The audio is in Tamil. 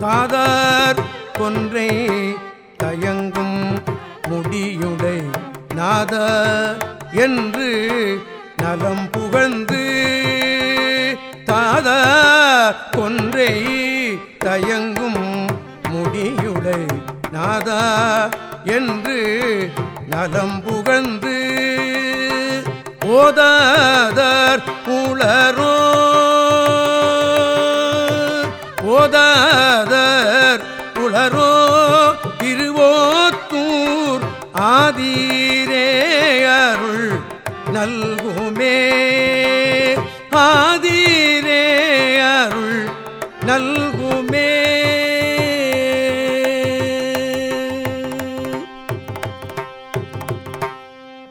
தாதார் கொன்றை தயங்கும் முடியுடை நாத என்று நலம் புகழ்ந்து தாத கொன்றை தயங்கும் முடியுடை நாதா என்று நலம் புகழ்ந்து ஓதாதர் ஓதாதர் உளரோ இருவோத்தூர் ஆதீரே அருள் நல்குமே. ஆதீரே அருள் நல்குமே.